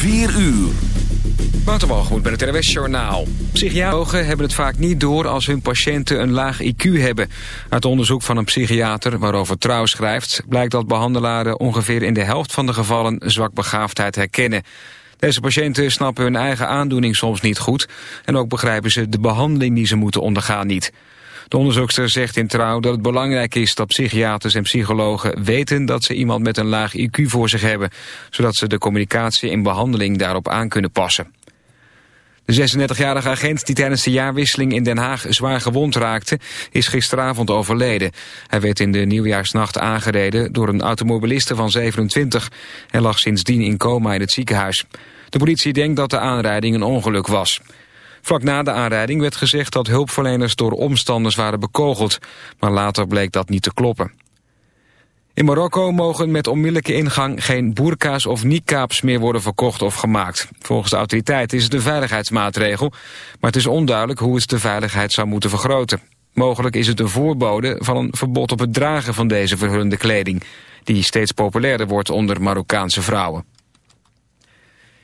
4 uur. Waterwalgemoed bij het RWS Journaal. Psychiatologen hebben het vaak niet door als hun patiënten een laag IQ hebben. Uit onderzoek van een psychiater waarover Trouw schrijft... blijkt dat behandelaren ongeveer in de helft van de gevallen zwakbegaafdheid herkennen. Deze patiënten snappen hun eigen aandoening soms niet goed... en ook begrijpen ze de behandeling die ze moeten ondergaan niet. De onderzoekster zegt in Trouw dat het belangrijk is dat psychiaters en psychologen weten dat ze iemand met een laag IQ voor zich hebben, zodat ze de communicatie en behandeling daarop aan kunnen passen. De 36-jarige agent die tijdens de jaarwisseling in Den Haag zwaar gewond raakte, is gisteravond overleden. Hij werd in de nieuwjaarsnacht aangereden door een automobiliste van 27 en lag sindsdien in coma in het ziekenhuis. De politie denkt dat de aanrijding een ongeluk was. Vlak na de aanrijding werd gezegd dat hulpverleners door omstanders waren bekogeld, maar later bleek dat niet te kloppen. In Marokko mogen met onmiddellijke ingang geen boerka's of niqabs meer worden verkocht of gemaakt. Volgens de autoriteit is het een veiligheidsmaatregel, maar het is onduidelijk hoe het de veiligheid zou moeten vergroten. Mogelijk is het een voorbode van een verbod op het dragen van deze verhullende kleding, die steeds populairder wordt onder Marokkaanse vrouwen.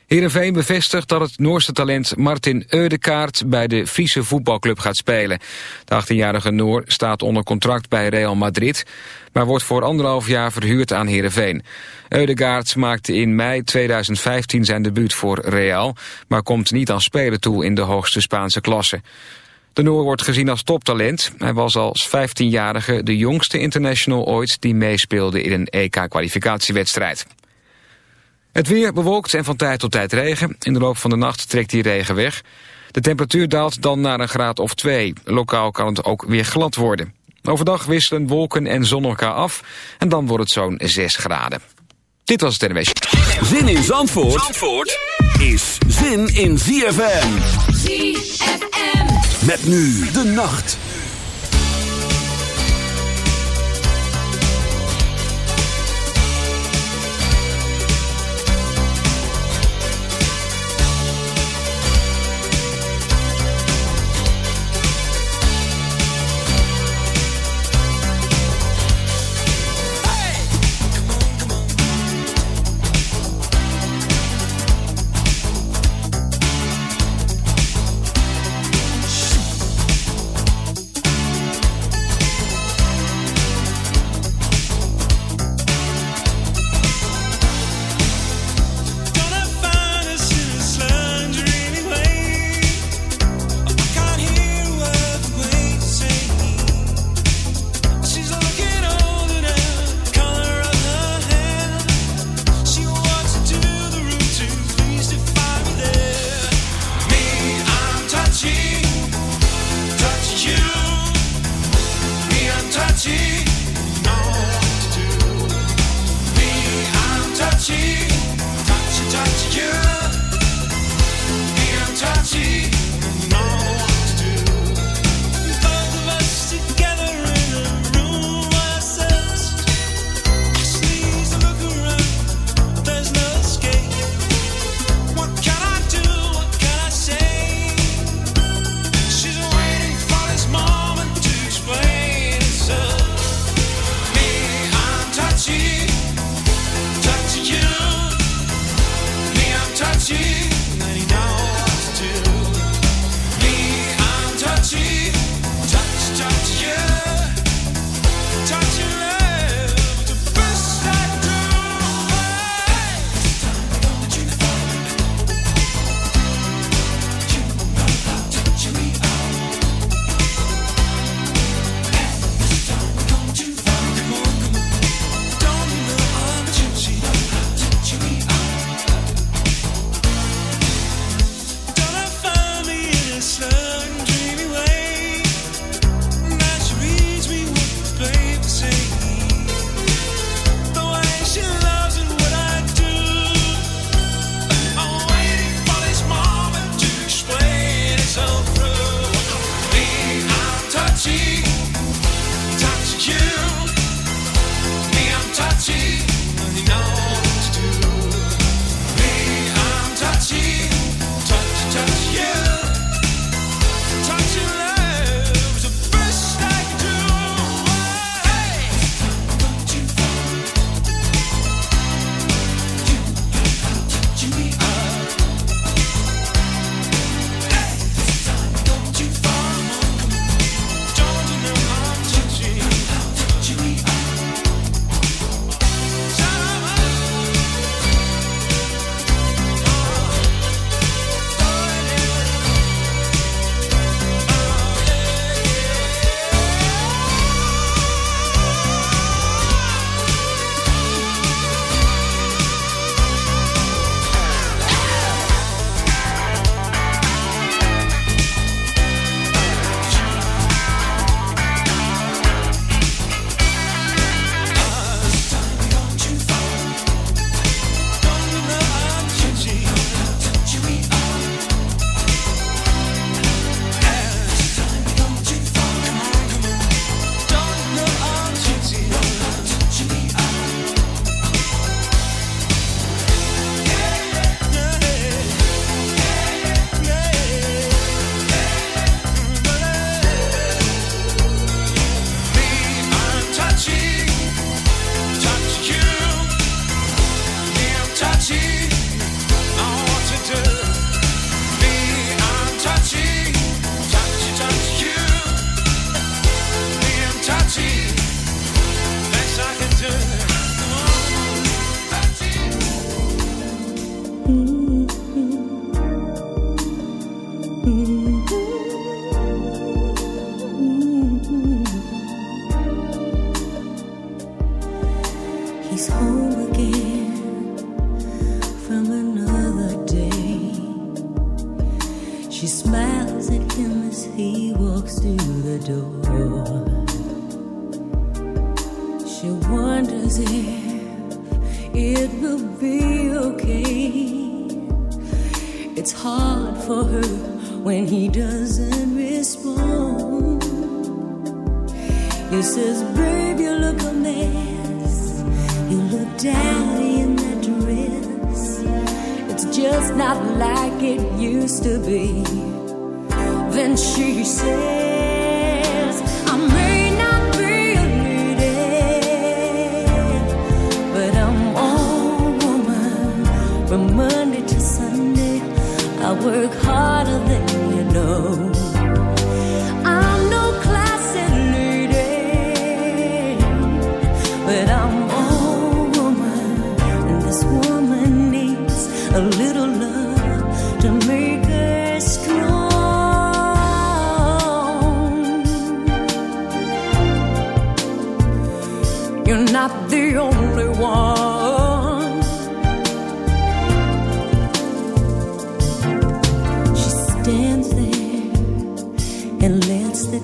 Heerenveen bevestigt dat het Noorse talent Martin Eudekaart bij de Friese voetbalclub gaat spelen. De 18-jarige Noor staat onder contract bij Real Madrid, maar wordt voor anderhalf jaar verhuurd aan Heerenveen. Eudegaard maakte in mei 2015 zijn debuut voor Real, maar komt niet aan spelen toe in de hoogste Spaanse klasse. De Noor wordt gezien als toptalent. Hij was als 15-jarige de jongste international ooit die meespeelde in een EK-kwalificatiewedstrijd. Het weer bewolkt en van tijd tot tijd regen. In de loop van de nacht trekt die regen weg. De temperatuur daalt dan naar een graad of twee. Lokaal kan het ook weer glad worden. Overdag wisselen wolken en zon elkaar af. En dan wordt het zo'n 6 graden. Dit was het NWS. Zin in Zandvoort, Zandvoort is zin in ZFM. ZFM. Met nu de nacht. I work harder than you know. I'm no classic lady, but I'm all woman, and this woman needs a little love to make her strong. You're not the only one.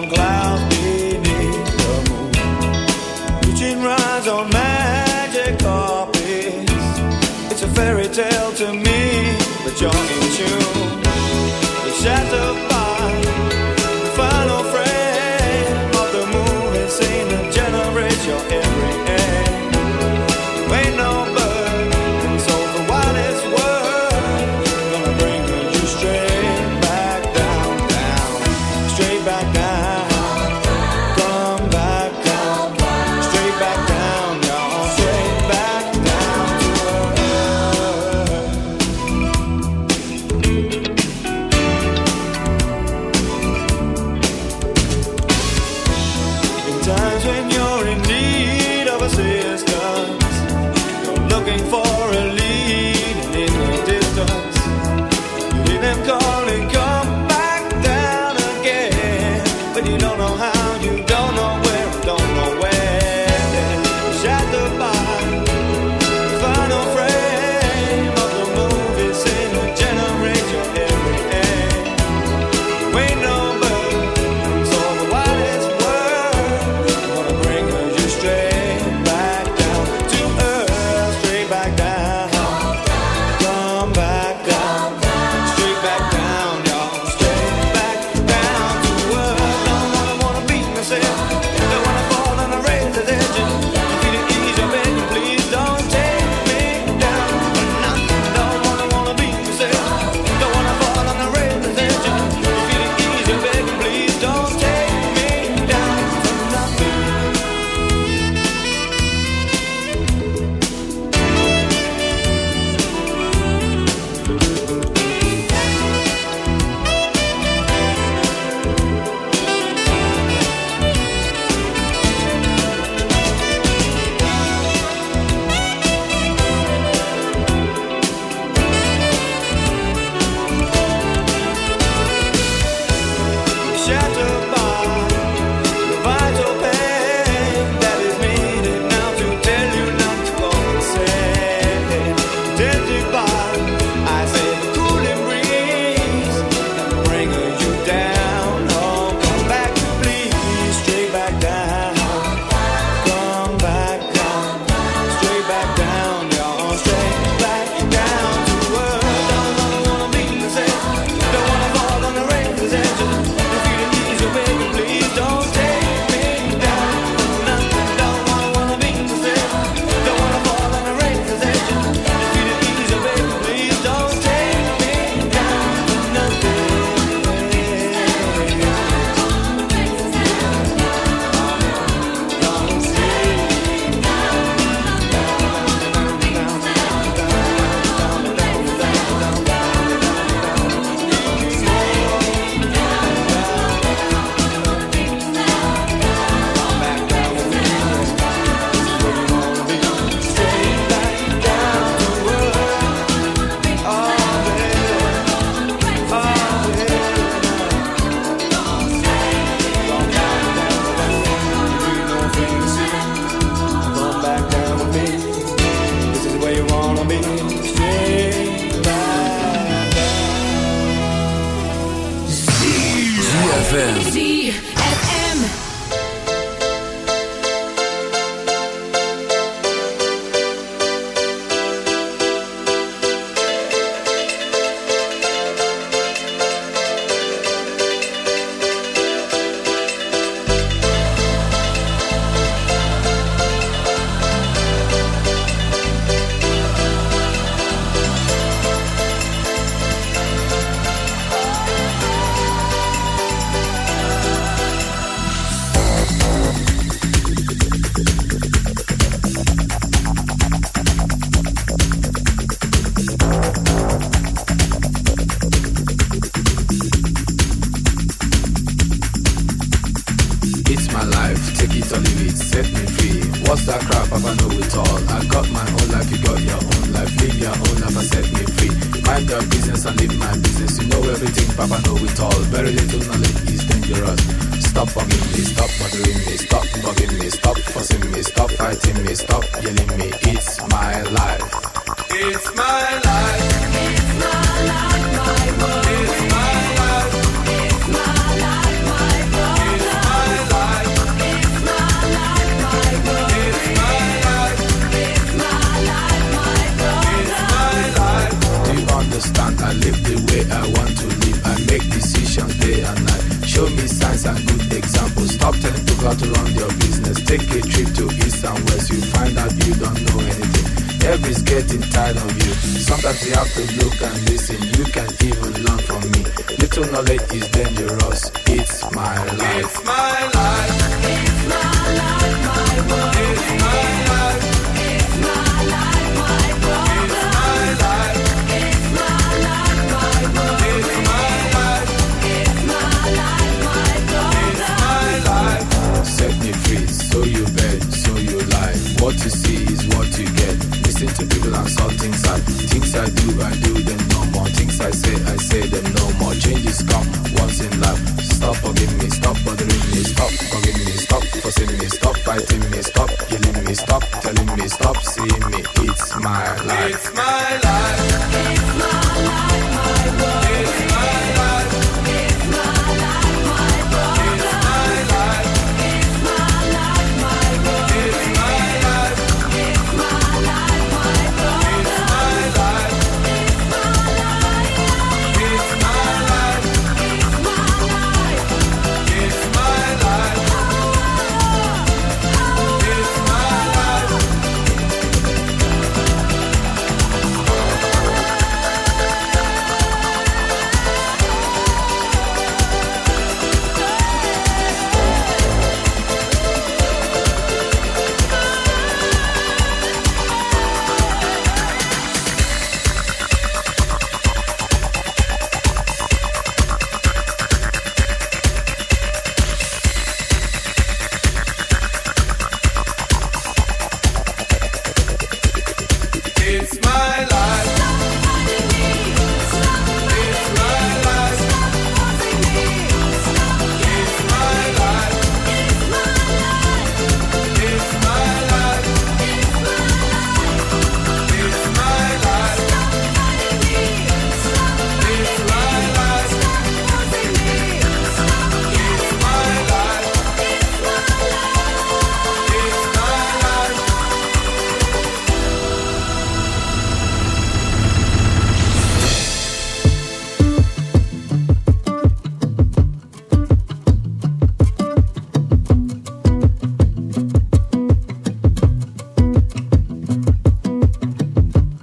on clouds beneath the moon. Reaching rides on magic carpets. It's a fairy tale to me, but you're in tune. The shadow the final frame of the moon has seen a your every age. It's gone.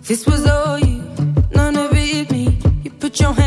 This was all you, none of it me. You put your hand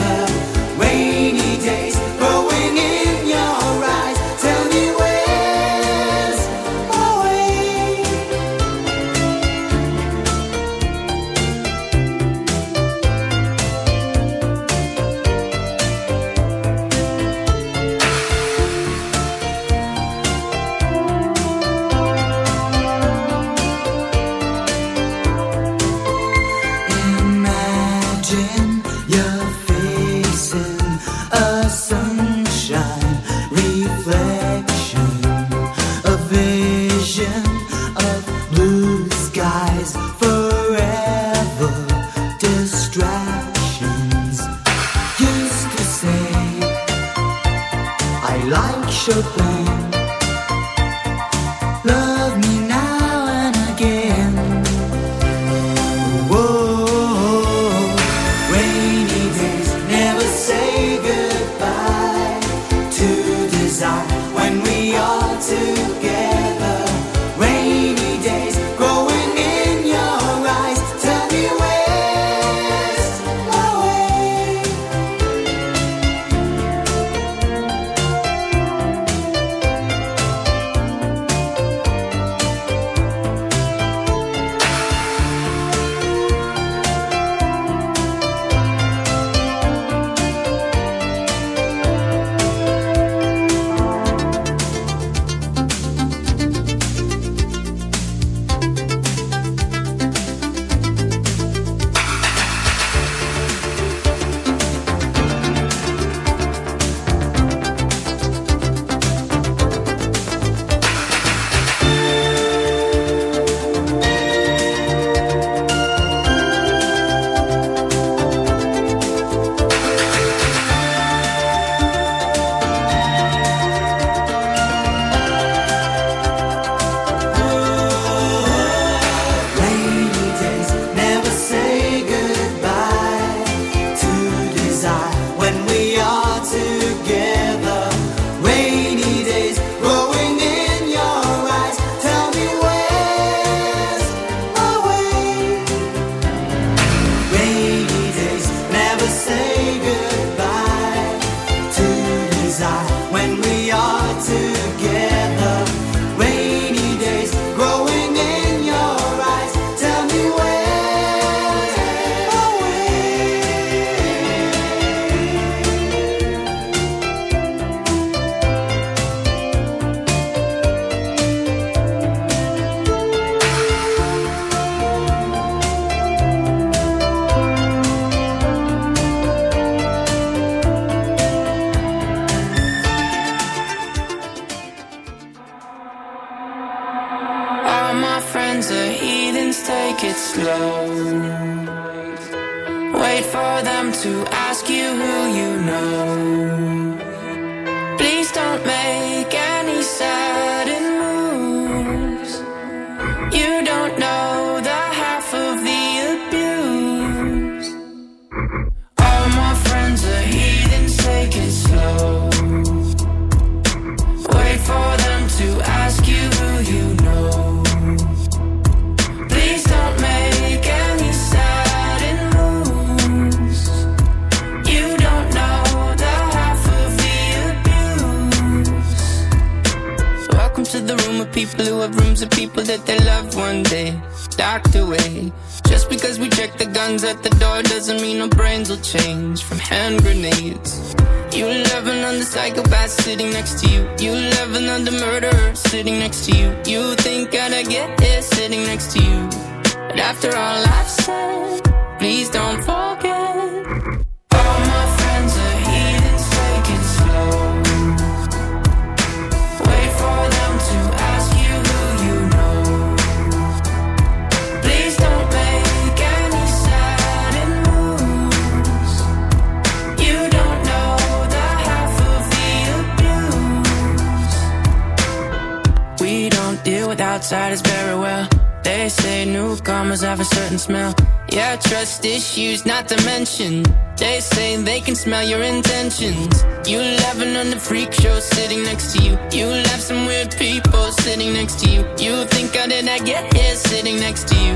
not to mention. They say they can smell your intentions. You laughing on the freak show sitting next to you. You laugh some weird people sitting next to you. You think how did I get here sitting next to you?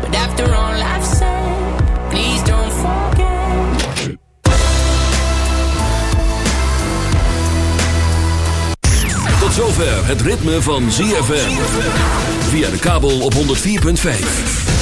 But after all I've said, please don't forget. Tot zover het ritme van ZFM. Via de kabel op 104.5.